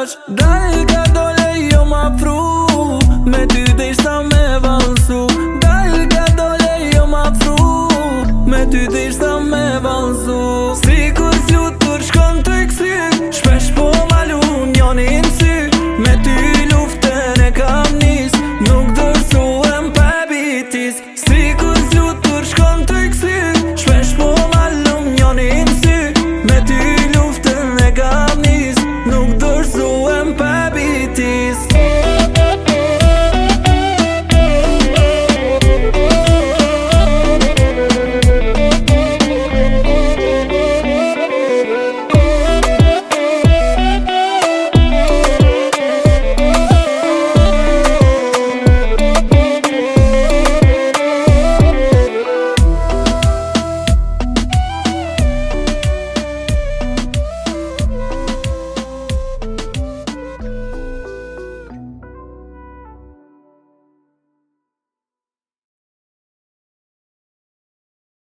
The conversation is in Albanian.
Dal ka dole jo ma fru Me ty disa me vansu Dal ka dole jo ma fru Me ty disa